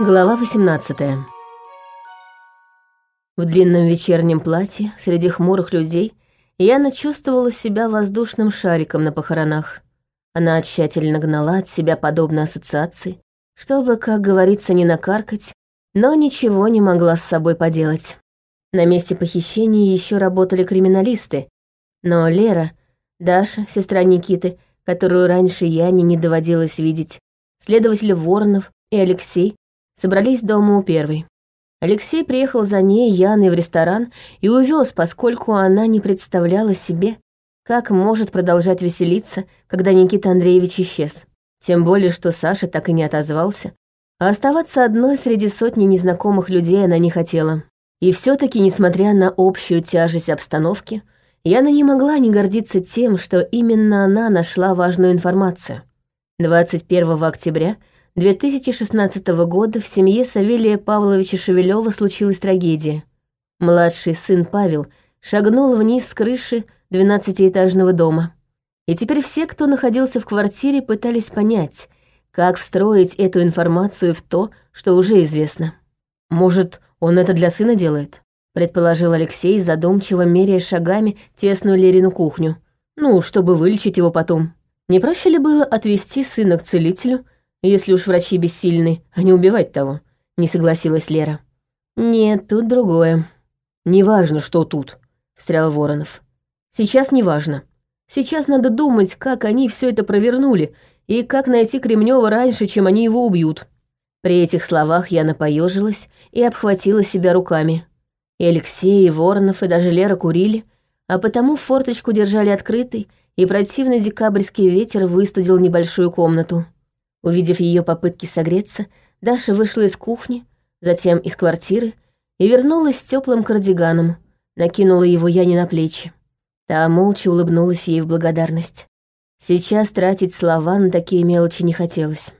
Глава 18 В длинном вечернем платье среди хмурых людей Яна чувствовала себя воздушным шариком на похоронах. Она тщательно гнала от себя подобные ассоциации, чтобы, как говорится, не накаркать, но ничего не могла с собой поделать. На месте похищения еще работали криминалисты, но Лера, Даша, сестра Никиты, которую раньше Яне не доводилось видеть, следователь Воронов и Алексей собрались дома у первой. Алексей приехал за ней, Яной, в ресторан и увез, поскольку она не представляла себе, как может продолжать веселиться, когда Никита Андреевич исчез. Тем более, что Саша так и не отозвался, а оставаться одной среди сотни незнакомых людей она не хотела. И все таки несмотря на общую тяжесть обстановки, Яна не могла не гордиться тем, что именно она нашла важную информацию. 21 октября 2016 года в семье Савелия Павловича Шевелева случилась трагедия. Младший сын Павел шагнул вниз с крыши двенадцатиэтажного дома. И теперь все, кто находился в квартире, пытались понять, как встроить эту информацию в то, что уже известно. Может, он это для сына делает? Предположил Алексей, задумчиво меряя шагами тесную Лерину кухню. Ну, чтобы вылечить его потом. Не проще ли было отвезти сына к целителю, если уж врачи бессильны, а не убивать того, не согласилась Лера. Нет, тут другое. Неважно, что тут, встрял Воронов. Сейчас неважно. Сейчас надо думать, как они все это провернули и как найти Кремнева раньше, чем они его убьют. При этих словах я напоежилась и обхватила себя руками. И Алексей, и Воронов, и даже Лера курили, а потому форточку держали открытой, и противный декабрьский ветер выстудил небольшую комнату. Увидев ее попытки согреться, Даша вышла из кухни, затем из квартиры и вернулась с теплым кардиганом, накинула его Яне на плечи. Та молча улыбнулась ей в благодарность. Сейчас тратить слова на такие мелочи не хотелось.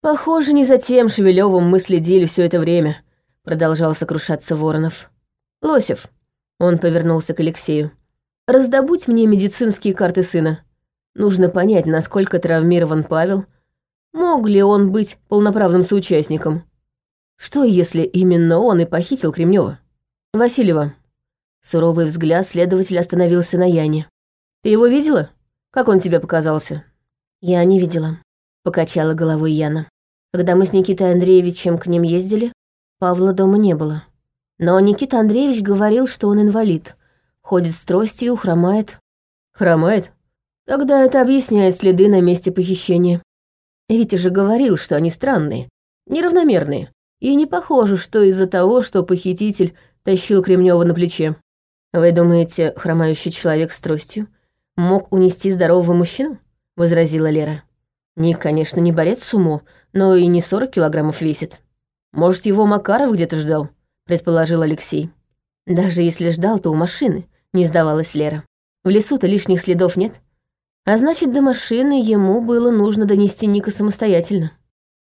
«Похоже, не за тем Шевелевым мы следили все это время», — продолжал сокрушаться Воронов. «Лосев», — он повернулся к Алексею, — «раздобудь мне медицинские карты сына. Нужно понять, насколько травмирован Павел, — Мог ли он быть полноправным соучастником? Что, если именно он и похитил Кремнева? Васильева. Суровый взгляд следователя остановился на Яне. Ты его видела? Как он тебе показался? Я не видела, покачала головой Яна. Когда мы с Никитой Андреевичем к ним ездили, Павла дома не было. Но Никита Андреевич говорил, что он инвалид. Ходит с тростью, хромает. Хромает? Тогда это объясняет следы на месте похищения. Витя же говорил, что они странные, неравномерные, и не похоже, что из-за того, что похититель тащил Кремнева на плече. Вы думаете, хромающий человек с тростью мог унести здорового мужчину? возразила Лера. Ник, конечно, не борец с умо, но и не 40 килограммов весит. Может, его Макаров где-то ждал, предположил Алексей. Даже если ждал, то у машины, не сдавалась Лера. В лесу-то лишних следов нет. А значит, до машины ему было нужно донести Ника самостоятельно.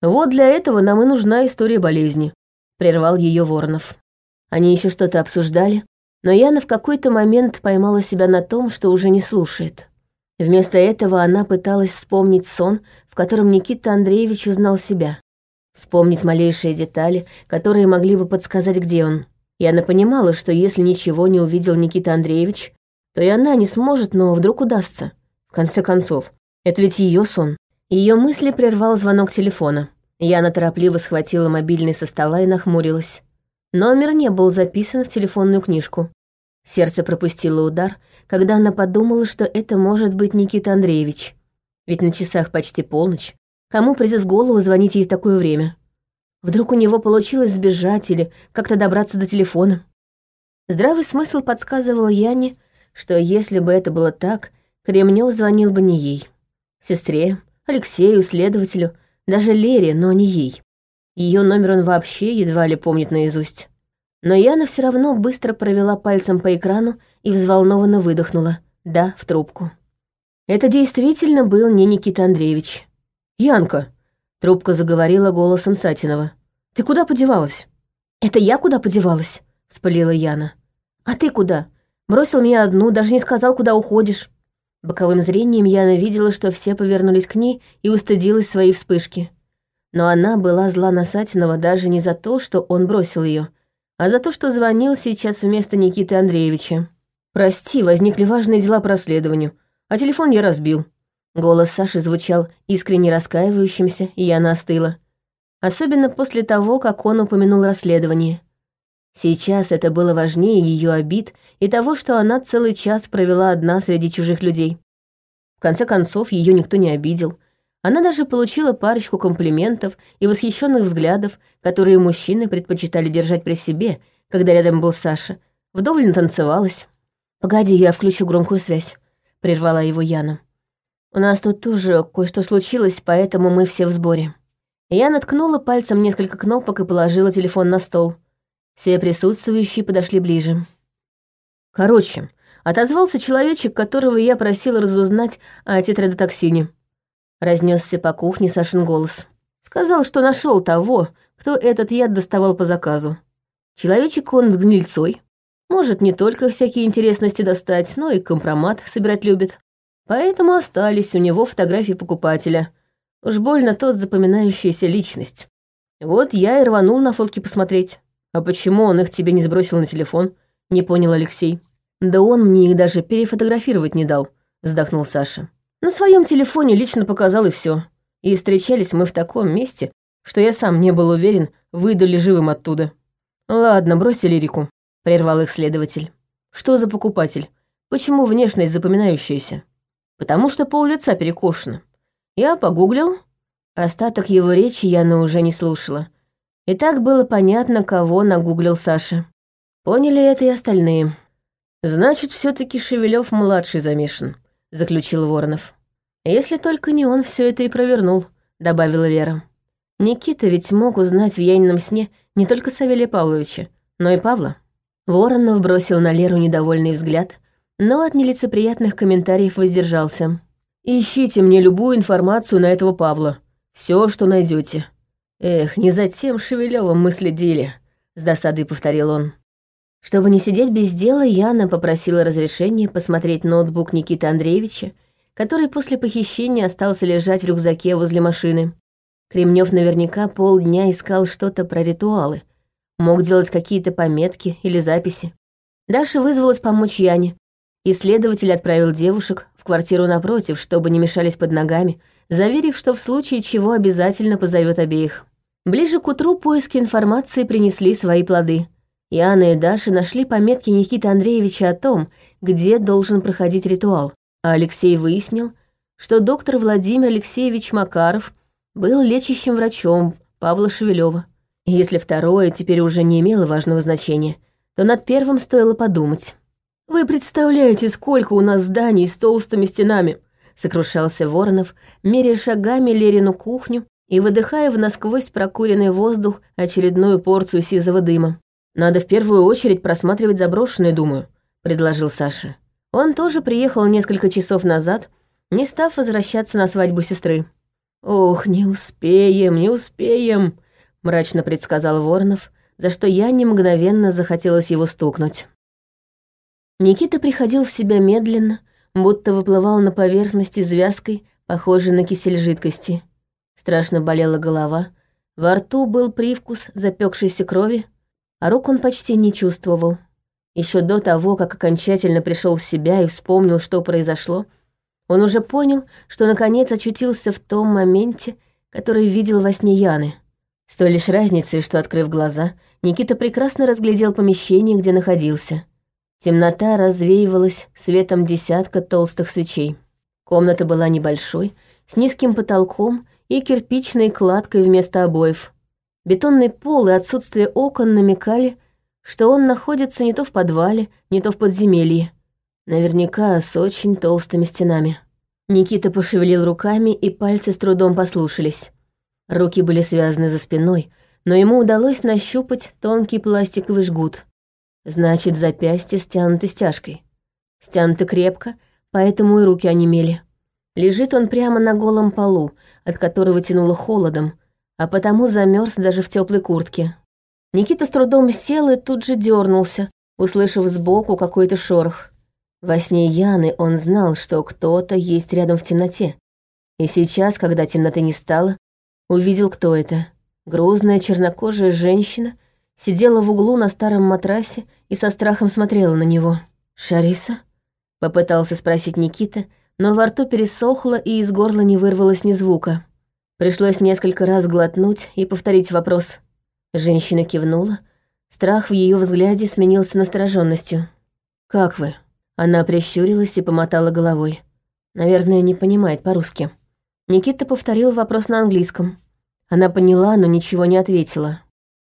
Вот для этого нам и нужна история болезни, прервал ее Воронов. Они еще что-то обсуждали, но Яна в какой-то момент поймала себя на том, что уже не слушает. Вместо этого она пыталась вспомнить сон, в котором Никита Андреевич узнал себя. Вспомнить малейшие детали, которые могли бы подсказать, где он. Яна понимала, что если ничего не увидел Никита Андреевич, то и она не сможет, но вдруг удастся конце концов, это ведь ее сон. Ее мысли прервал звонок телефона. Яна торопливо схватила мобильный со стола и нахмурилась. Номер не был записан в телефонную книжку. Сердце пропустило удар, когда она подумала, что это может быть Никита Андреевич. Ведь на часах почти полночь. Кому придет в голову звонить ей в такое время? Вдруг у него получилось сбежать или как-то добраться до телефона? Здравый смысл подсказывал Яне, что если бы это было так, Кремнев звонил бы не ей. Сестре, Алексею, следователю, даже Лере, но не ей. Ее номер он вообще едва ли помнит наизусть. Но Яна все равно быстро провела пальцем по экрану и взволнованно выдохнула «да» в трубку. Это действительно был не Никита Андреевич. «Янка!» — трубка заговорила голосом Сатинова. «Ты куда подевалась?» «Это я куда подевалась?» — вспылила Яна. «А ты куда? Бросил меня одну, даже не сказал, куда уходишь». Боковым зрением Яна видела, что все повернулись к ней и устыдилась своей вспышки. Но она была зла на Сатинова даже не за то, что он бросил ее, а за то, что звонил сейчас вместо Никиты Андреевича. «Прости, возникли важные дела по расследованию, а телефон я разбил». Голос Саши звучал искренне раскаивающимся, и я настыла. Особенно после того, как он упомянул расследование. Сейчас это было важнее ее обид и того, что она целый час провела одна среди чужих людей. В конце концов, ее никто не обидел. Она даже получила парочку комплиментов и восхищенных взглядов, которые мужчины предпочитали держать при себе, когда рядом был Саша. Вдоволь танцевалась. «Погоди, я включу громкую связь», — прервала его Яна. «У нас тут тоже кое-что случилось, поэтому мы все в сборе». Я наткнула пальцем несколько кнопок и положила телефон на стол. Все присутствующие подошли ближе. Короче, отозвался человечек, которого я просила разузнать о тетрадотоксине. Разнесся по кухне Сашин голос. Сказал, что нашел того, кто этот яд доставал по заказу. Человечек он с гнильцой. Может не только всякие интересности достать, но и компромат собирать любит. Поэтому остались у него фотографии покупателя. Уж больно тот запоминающаяся личность. Вот я и рванул на фотки посмотреть. «А почему он их тебе не сбросил на телефон?» — не понял Алексей. «Да он мне их даже перефотографировать не дал», — вздохнул Саша. «На своем телефоне лично показал и все. И встречались мы в таком месте, что я сам не был уверен, выйду ли живым оттуда». «Ладно, бросили лирику», — прервал их следователь. «Что за покупатель? Почему внешность запоминающаяся?» «Потому что пол лица перекошено. Я погуглил». Остаток его речи Яна уже не слушала. И так было понятно, кого нагуглил Саша. Поняли это и остальные. «Значит, все таки Шевелев младший замешан», — заключил Воронов. «Если только не он все это и провернул», — добавила Лера. Никита ведь мог узнать в Янином сне не только Савелия Павловича, но и Павла. Воронов бросил на Леру недовольный взгляд, но от нелицеприятных комментариев воздержался. «Ищите мне любую информацию на этого Павла. Все, что найдете. «Эх, не за тем Шевелёвым мы следили», — с досадой повторил он. Чтобы не сидеть без дела, Яна попросила разрешения посмотреть ноутбук Никиты Андреевича, который после похищения остался лежать в рюкзаке возле машины. Кремнев наверняка полдня искал что-то про ритуалы. Мог делать какие-то пометки или записи. Даша вызвалась помочь Яне. Исследователь отправил девушек в квартиру напротив, чтобы не мешались под ногами, заверив, что в случае чего обязательно позовет обеих. Ближе к утру поиски информации принесли свои плоды. Яна и Даша нашли пометки Никиты Андреевича о том, где должен проходить ритуал, а Алексей выяснил, что доктор Владимир Алексеевич Макаров был лечащим врачом Павла Шевелева. Если второе теперь уже не имело важного значения, то над первым стоило подумать. «Вы представляете, сколько у нас зданий с толстыми стенами?» — сокрушался Воронов, меря шагами Лерину кухню и выдыхая в насквозь прокуренный воздух очередную порцию сизого дыма. «Надо в первую очередь просматривать заброшенные, думаю», — предложил Саша. Он тоже приехал несколько часов назад, не став возвращаться на свадьбу сестры. «Ох, не успеем, не успеем», — мрачно предсказал Воронов, за что я не мгновенно захотелось его стукнуть. Никита приходил в себя медленно, будто выплывал на поверхность извязкой, похожей на кисель жидкости. Страшно болела голова, во рту был привкус запекшейся крови, а рук он почти не чувствовал. Еще до того, как окончательно пришел в себя и вспомнил, что произошло, он уже понял, что наконец очутился в том моменте, который видел во сне Яны. С той лишь разницей, что, открыв глаза, Никита прекрасно разглядел помещение, где находился. Темнота развеивалась светом десятка толстых свечей. Комната была небольшой, с низким потолком и кирпичной кладкой вместо обоев. Бетонный пол и отсутствие окон намекали, что он находится не то в подвале, не то в подземелье. Наверняка с очень толстыми стенами. Никита пошевелил руками, и пальцы с трудом послушались. Руки были связаны за спиной, но ему удалось нащупать тонкий пластиковый жгут. Значит, запястье стянуты стяжкой. Стянуты крепко, поэтому и руки онемели. Лежит он прямо на голом полу, от которого тянуло холодом, а потому замерз даже в теплой куртке. Никита с трудом сел и тут же дернулся, услышав сбоку какой-то шорох. Во сне Яны он знал, что кто-то есть рядом в темноте. И сейчас, когда темноты не стало, увидел, кто это. Грозная чернокожая женщина сидела в углу на старом матрасе и со страхом смотрела на него. «Шариса?» — попытался спросить Никита, но во рту пересохло и из горла не вырвалось ни звука. Пришлось несколько раз глотнуть и повторить вопрос. Женщина кивнула. Страх в ее взгляде сменился настороженностью. «Как вы?» Она прищурилась и помотала головой. Наверное, не понимает по-русски. Никита повторил вопрос на английском. Она поняла, но ничего не ответила.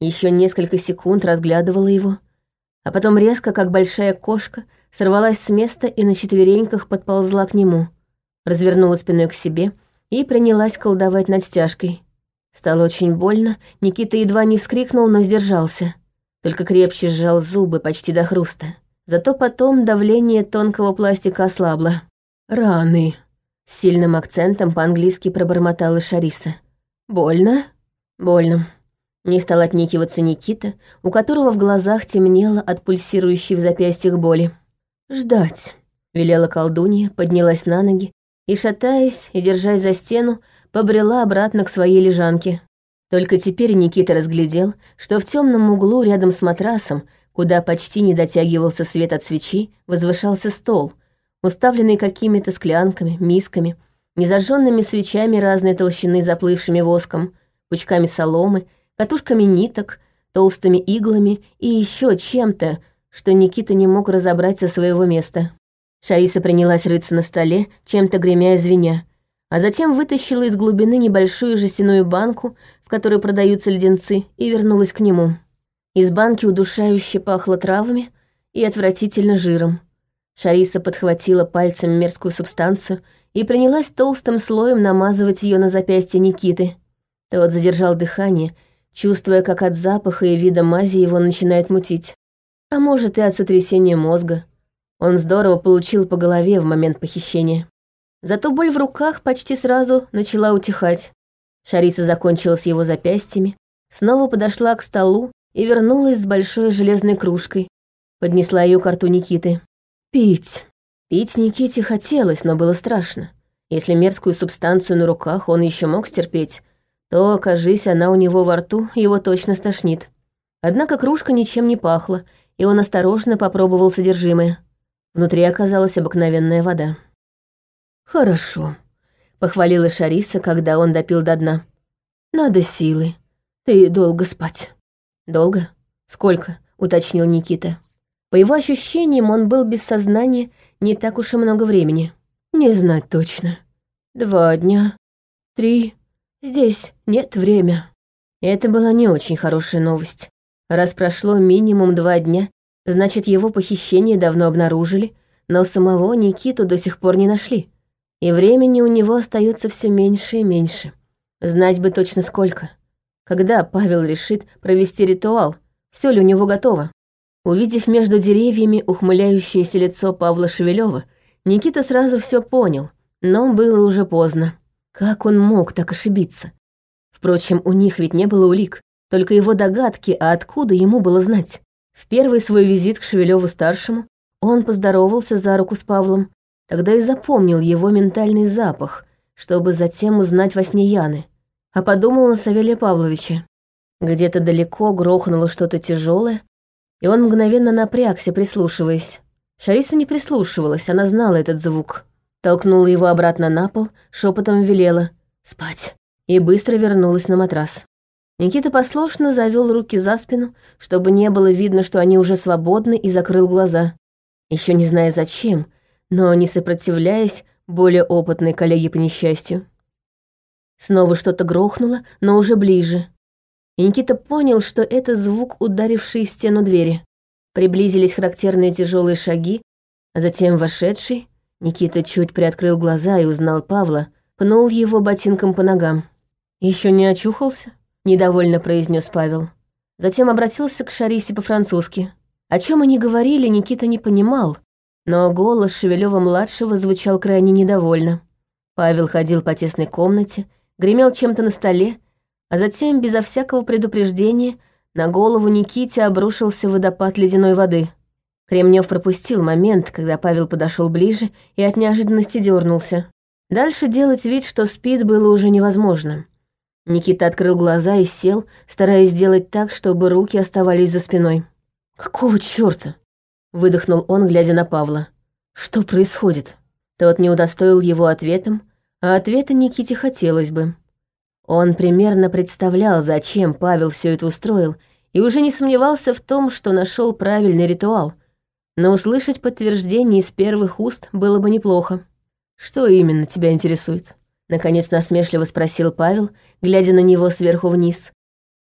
Еще несколько секунд разглядывала его, а потом резко, как большая кошка, сорвалась с места и на четвереньках подползла к нему, развернула спиной к себе и принялась колдовать над стяжкой. Стало очень больно, Никита едва не вскрикнул, но сдержался. Только крепче сжал зубы почти до хруста. Зато потом давление тонкого пластика ослабло. «Раны», — с сильным акцентом по-английски пробормотала Шариса. «Больно?» «Больно», не стал отнекиваться Никита, у которого в глазах темнело от пульсирующей в запястьях боли. «Ждать», — велела колдунья, поднялась на ноги и, шатаясь и держась за стену, побрела обратно к своей лежанке. Только теперь Никита разглядел, что в темном углу рядом с матрасом, куда почти не дотягивался свет от свечи, возвышался стол, уставленный какими-то склянками, мисками, незажженными свечами разной толщины заплывшими воском, пучками соломы катушками ниток, толстыми иглами и еще чем-то, что Никита не мог разобрать со своего места. Шариса принялась рыться на столе, чем-то гремя и звеня, а затем вытащила из глубины небольшую жестяную банку, в которой продаются леденцы, и вернулась к нему. Из банки удушающе пахло травами и отвратительно жиром. Шариса подхватила пальцем мерзкую субстанцию и принялась толстым слоем намазывать ее на запястье Никиты. Тот задержал дыхание чувствуя, как от запаха и вида мази его начинает мутить. А может, и от сотрясения мозга. Он здорово получил по голове в момент похищения. Зато боль в руках почти сразу начала утихать. Шариса закончила с его запястьями, снова подошла к столу и вернулась с большой железной кружкой. Поднесла ее к рту Никиты. Пить. Пить Никите хотелось, но было страшно. Если мерзкую субстанцию на руках он еще мог стерпеть, то, кажись, она у него во рту, его точно стошнит. Однако кружка ничем не пахла, и он осторожно попробовал содержимое. Внутри оказалась обыкновенная вода. «Хорошо», — похвалила Шариса, когда он допил до дна. «Надо силы. Ты долго спать». «Долго? Сколько?» — уточнил Никита. По его ощущениям, он был без сознания не так уж и много времени. «Не знать точно. Два дня. Три. Здесь нет время. Это была не очень хорошая новость. Раз прошло минимум два дня, значит, его похищение давно обнаружили, но самого Никиту до сих пор не нашли. И времени у него остается все меньше и меньше. Знать бы точно сколько. Когда Павел решит провести ритуал, все ли у него готово? Увидев между деревьями ухмыляющееся лицо Павла Шевелева, Никита сразу все понял, но было уже поздно. Как он мог так ошибиться? Впрочем, у них ведь не было улик, только его догадки, а откуда ему было знать? В первый свой визит к Шевелеву-старшему он поздоровался за руку с Павлом, тогда и запомнил его ментальный запах, чтобы затем узнать во сне Яны. А подумал на Савелия Павловича. Где-то далеко грохнуло что-то тяжелое, и он мгновенно напрягся, прислушиваясь. Шариса не прислушивалась, она знала этот звук. Толкнула его обратно на пол, шепотом велела «Спать!» и быстро вернулась на матрас. Никита послушно завел руки за спину, чтобы не было видно, что они уже свободны, и закрыл глаза. Еще не зная зачем, но не сопротивляясь более опытной коллеге по несчастью. Снова что-то грохнуло, но уже ближе. И Никита понял, что это звук, ударивший в стену двери. Приблизились характерные тяжелые шаги, а затем вошедший, Никита чуть приоткрыл глаза и узнал Павла, пнул его ботинком по ногам. Еще не очухался?» — недовольно произнес Павел. Затем обратился к Шарисе по-французски. О чем они говорили, Никита не понимал, но голос Шевелева-младшего звучал крайне недовольно. Павел ходил по тесной комнате, гремел чем-то на столе, а затем, безо всякого предупреждения, на голову Никите обрушился водопад ледяной воды — Кремнев пропустил момент, когда Павел подошел ближе и от неожиданности дернулся. Дальше делать вид, что спит, было уже невозможно. Никита открыл глаза и сел, стараясь сделать так, чтобы руки оставались за спиной. «Какого чёрта?» — выдохнул он, глядя на Павла. «Что происходит?» Тот не удостоил его ответом, а ответа Никите хотелось бы. Он примерно представлял, зачем Павел все это устроил, и уже не сомневался в том, что нашел правильный ритуал. Но услышать подтверждение из первых уст было бы неплохо. «Что именно тебя интересует?» Наконец насмешливо спросил Павел, глядя на него сверху вниз.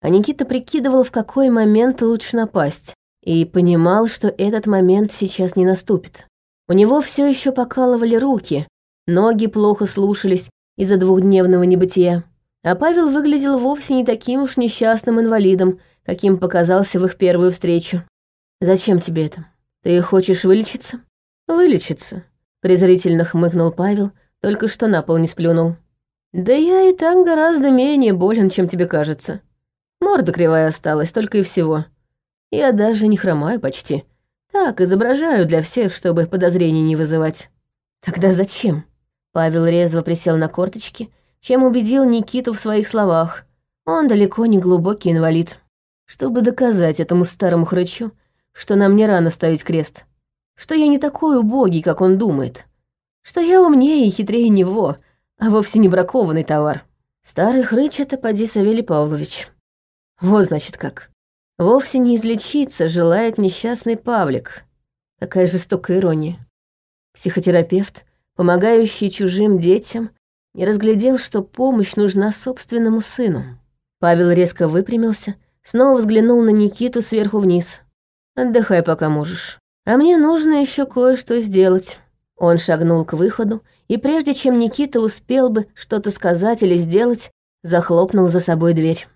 А Никита прикидывал, в какой момент лучше напасть, и понимал, что этот момент сейчас не наступит. У него все еще покалывали руки, ноги плохо слушались из-за двухдневного небытия. А Павел выглядел вовсе не таким уж несчастным инвалидом, каким показался в их первую встречу. «Зачем тебе это? Ты хочешь вылечиться?» «Вылечиться», — презрительно хмыкнул Павел, — только что на пол не сплюнул. Да я и так гораздо менее болен, чем тебе кажется. Морда кривая осталась, только и всего. Я даже не хромаю почти. Так, изображаю для всех, чтобы подозрений не вызывать. Тогда зачем? Павел резво присел на корточки, чем убедил Никиту в своих словах. Он далеко не глубокий инвалид. Чтобы доказать этому старому хрычу, что нам не рано ставить крест. Что я не такой убогий, как он думает что я умнее и хитрее него, а вовсе не бракованный товар. Старый хрыч — это поди Савелий Павлович. Вот значит как. Вовсе не излечиться желает несчастный Павлик. Какая жестокая ирония. Психотерапевт, помогающий чужим детям, не разглядел, что помощь нужна собственному сыну. Павел резко выпрямился, снова взглянул на Никиту сверху вниз. «Отдыхай, пока можешь. А мне нужно еще кое-что сделать». Он шагнул к выходу, и прежде чем Никита успел бы что-то сказать или сделать, захлопнул за собой дверь.